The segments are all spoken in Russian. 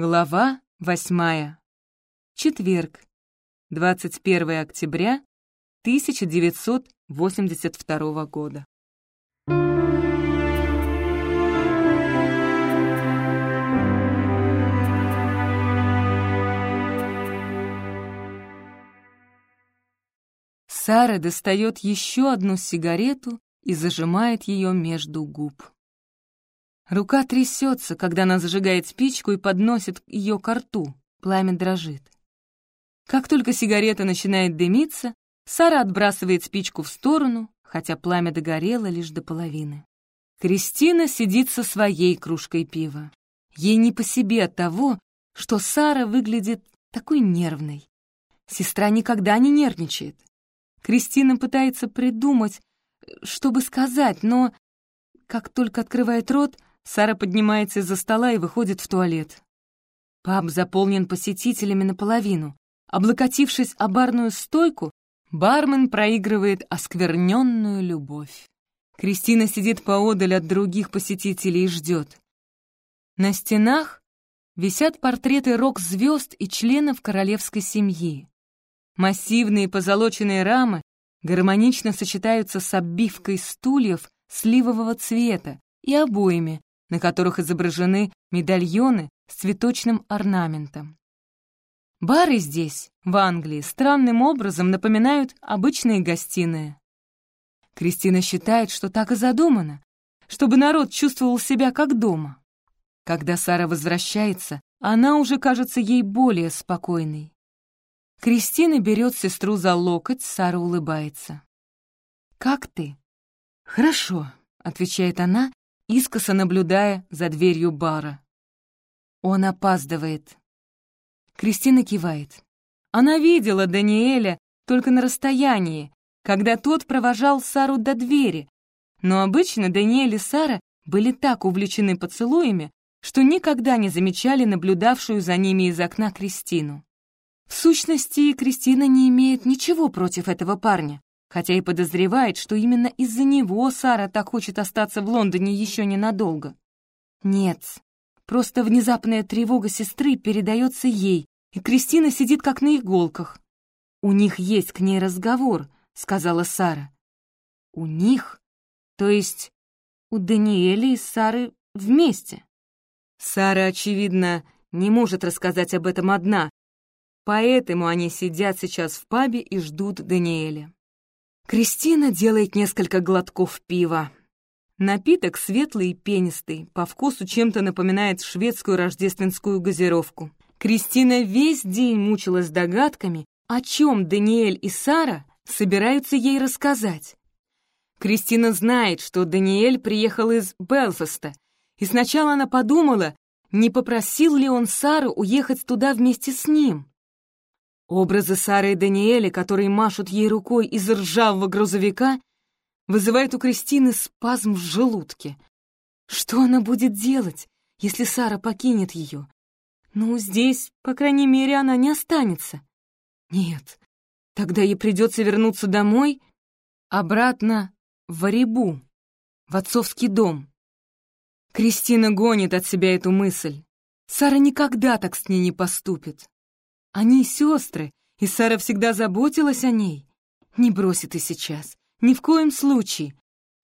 Глава восьмая. Четверг. 21 октября 1982 года. Сара достает еще одну сигарету и зажимает ее между губ. Рука трясется, когда она зажигает спичку и подносит ее к рту. Пламя дрожит. Как только сигарета начинает дымиться, Сара отбрасывает спичку в сторону, хотя пламя догорело лишь до половины. Кристина сидит со своей кружкой пива. Ей не по себе от того, что Сара выглядит такой нервной. Сестра никогда не нервничает. Кристина пытается придумать, чтобы сказать, но как только открывает рот, Сара поднимается из-за стола и выходит в туалет. Паб заполнен посетителями наполовину. Облокотившись о барную стойку, бармен проигрывает оскверненную любовь. Кристина сидит поодаль от других посетителей и ждет. На стенах висят портреты рок-звезд и членов королевской семьи. Массивные позолоченные рамы гармонично сочетаются с обивкой стульев сливового цвета и обоями, на которых изображены медальоны с цветочным орнаментом. Бары здесь, в Англии, странным образом напоминают обычные гостиные. Кристина считает, что так и задумано, чтобы народ чувствовал себя как дома. Когда Сара возвращается, она уже кажется ей более спокойной. Кристина берет сестру за локоть, Сара улыбается. «Как ты?» «Хорошо», — отвечает она искоса наблюдая за дверью бара. Он опаздывает. Кристина кивает. Она видела Даниэля только на расстоянии, когда тот провожал Сару до двери, но обычно Даниэль и Сара были так увлечены поцелуями, что никогда не замечали наблюдавшую за ними из окна Кристину. В сущности, Кристина не имеет ничего против этого парня хотя и подозревает, что именно из-за него Сара так хочет остаться в Лондоне еще ненадолго. Нет, просто внезапная тревога сестры передается ей, и Кристина сидит как на иголках. «У них есть к ней разговор», — сказала Сара. «У них? То есть у Даниэля и Сары вместе?» Сара, очевидно, не может рассказать об этом одна, поэтому они сидят сейчас в пабе и ждут Даниэля. Кристина делает несколько глотков пива. Напиток светлый и пенистый, по вкусу чем-то напоминает шведскую рождественскую газировку. Кристина весь день мучилась догадками, о чем Даниэль и Сара собираются ей рассказать. Кристина знает, что Даниэль приехал из Белфаста, и сначала она подумала, не попросил ли он Сару уехать туда вместе с ним. Образы Сары и Даниэля, которые машут ей рукой из ржавого грузовика, вызывают у Кристины спазм в желудке. Что она будет делать, если Сара покинет ее? Ну, здесь, по крайней мере, она не останется. Нет, тогда ей придется вернуться домой, обратно в Варибу, в отцовский дом. Кристина гонит от себя эту мысль. Сара никогда так с ней не поступит. Они сестры, и Сара всегда заботилась о ней. Не бросит и сейчас. Ни в коем случае.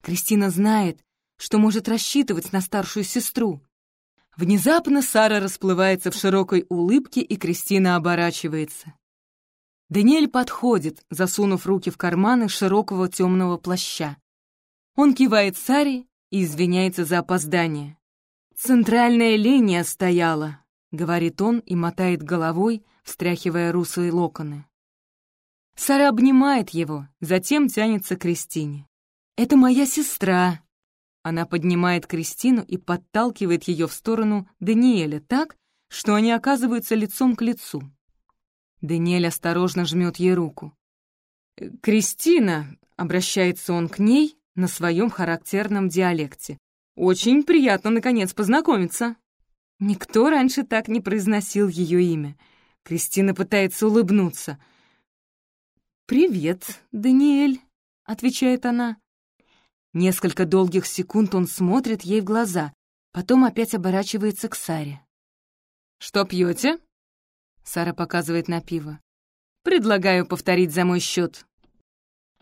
Кристина знает, что может рассчитывать на старшую сестру. Внезапно Сара расплывается в широкой улыбке, и Кристина оборачивается. Даниэль подходит, засунув руки в карманы широкого темного плаща. Он кивает Саре и извиняется за опоздание. «Центральная линия стояла», — говорит он и мотает головой, встряхивая русые локоны. Сара обнимает его, затем тянется к Кристине. «Это моя сестра!» Она поднимает Кристину и подталкивает ее в сторону Даниэля так, что они оказываются лицом к лицу. Даниэль осторожно жмет ей руку. «Кристина», — обращается он к ней на своем характерном диалекте, «очень приятно, наконец, познакомиться». Никто раньше так не произносил ее имя — Кристина пытается улыбнуться. «Привет, Даниэль», — отвечает она. Несколько долгих секунд он смотрит ей в глаза, потом опять оборачивается к Саре. «Что пьете? Сара показывает на пиво. «Предлагаю повторить за мой счет.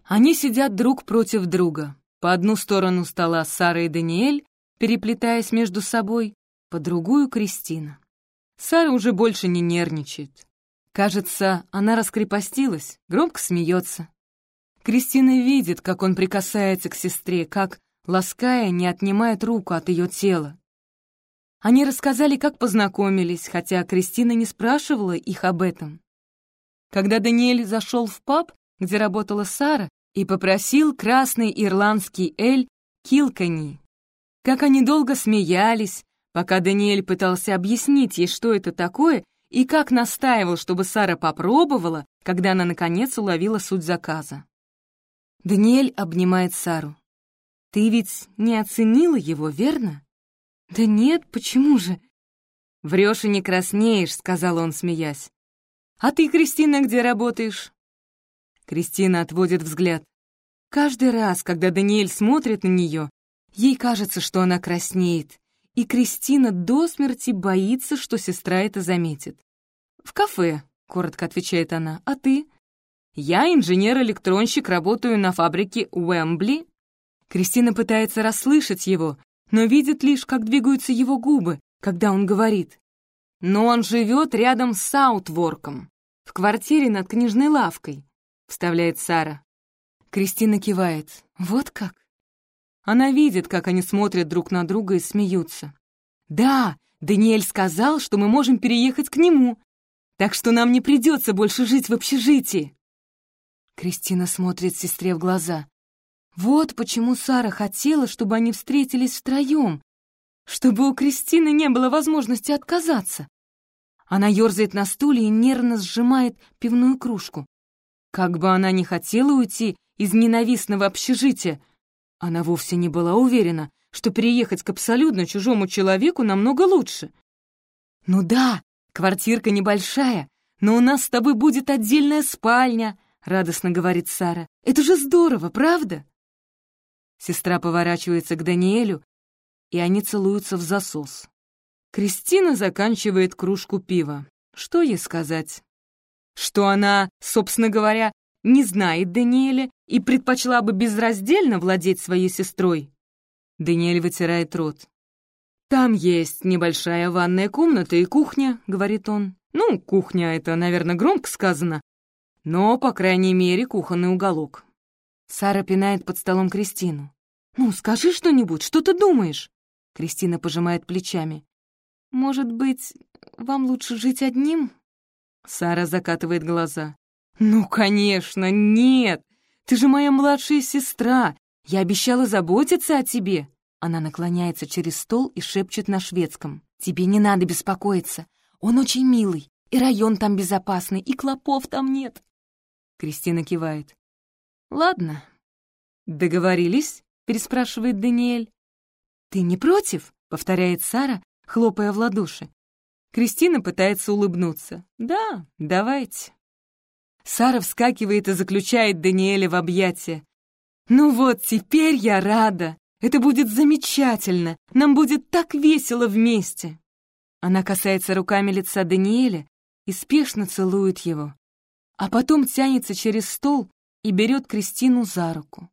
Они сидят друг против друга. По одну сторону стола Сара и Даниэль, переплетаясь между собой, по другую — Кристина. Сара уже больше не нервничает. Кажется, она раскрепостилась, громко смеется. Кристина видит, как он прикасается к сестре, как, лаская, не отнимает руку от ее тела. Они рассказали, как познакомились, хотя Кристина не спрашивала их об этом. Когда Даниэль зашел в паб, где работала Сара, и попросил красный ирландский эль Килкани. Как они долго смеялись, пока Даниэль пытался объяснить ей, что это такое, и как настаивал, чтобы Сара попробовала, когда она, наконец, уловила суть заказа. Даниэль обнимает Сару. «Ты ведь не оценила его, верно?» «Да нет, почему же?» «Врешь и не краснеешь», — сказал он, смеясь. «А ты, Кристина, где работаешь?» Кристина отводит взгляд. Каждый раз, когда Даниэль смотрит на нее, ей кажется, что она краснеет, и Кристина до смерти боится, что сестра это заметит. «В кафе», — коротко отвечает она, — «а ты?» «Я инженер-электронщик, работаю на фабрике Уэмбли». Кристина пытается расслышать его, но видит лишь, как двигаются его губы, когда он говорит. «Но он живет рядом с Саутворком, в квартире над книжной лавкой», — вставляет Сара. Кристина кивает. «Вот как?» Она видит, как они смотрят друг на друга и смеются. «Да, Даниэль сказал, что мы можем переехать к нему, так что нам не придется больше жить в общежитии». Кристина смотрит сестре в глаза. Вот почему Сара хотела, чтобы они встретились втроем, чтобы у Кристины не было возможности отказаться. Она ерзает на стуле и нервно сжимает пивную кружку. Как бы она ни хотела уйти из ненавистного общежития, она вовсе не была уверена, что переехать к абсолютно чужому человеку намного лучше. «Ну да, квартирка небольшая, но у нас с тобой будет отдельная спальня», — радостно говорит Сара. «Это же здорово, правда?» Сестра поворачивается к Даниэлю, и они целуются в засос. Кристина заканчивает кружку пива. Что ей сказать? Что она, собственно говоря, не знает Даниэля и предпочла бы безраздельно владеть своей сестрой? Даниэль вытирает рот. «Там есть небольшая ванная комната и кухня», — говорит он. «Ну, кухня — это, наверное, громко сказано, но, по крайней мере, кухонный уголок». Сара пинает под столом Кристину. «Ну, скажи что-нибудь, что ты думаешь?» Кристина пожимает плечами. «Может быть, вам лучше жить одним?» Сара закатывает глаза. «Ну, конечно, нет! Ты же моя младшая сестра! Я обещала заботиться о тебе!» Она наклоняется через стол и шепчет на шведском. «Тебе не надо беспокоиться. Он очень милый, и район там безопасный, и клопов там нет». Кристина кивает. «Ладно. Договорились?» — переспрашивает Даниэль. «Ты не против?» — повторяет Сара, хлопая в ладоши. Кристина пытается улыбнуться. «Да, давайте». Сара вскакивает и заключает Даниэля в объятия. «Ну вот, теперь я рада. Это будет замечательно. Нам будет так весело вместе». Она касается руками лица Даниэля и спешно целует его, а потом тянется через стол и берет Кристину за руку.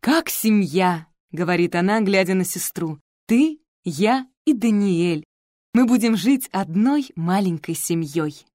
«Как семья!» — говорит она, глядя на сестру. «Ты, я и Даниэль. Мы будем жить одной маленькой семьей».